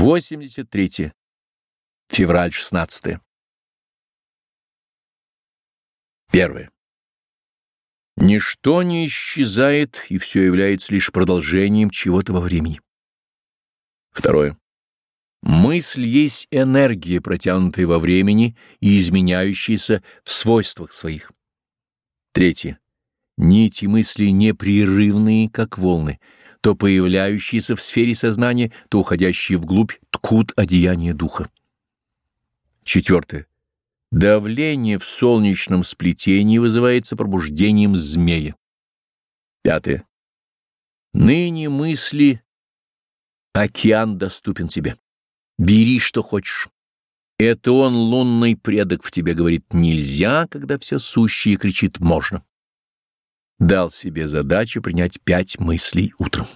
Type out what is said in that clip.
83. Февраль 16. Первое. Ничто не исчезает, и все является лишь продолжением чего-то во времени. Второе. Мысль есть энергия, протянутая во времени и изменяющаяся в свойствах своих. Третье. Нити мысли непрерывные, как волны, то появляющиеся в сфере сознания, то уходящие вглубь, ткут одеяние духа. Четвертое. Давление в солнечном сплетении вызывается пробуждением змея. Пятое. Ныне мысли океан доступен тебе. Бери, что хочешь. Это он, лунный предок, в тебе говорит «нельзя», когда все сущее кричит «можно» дал себе задачу принять пять мыслей утром.